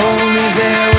only there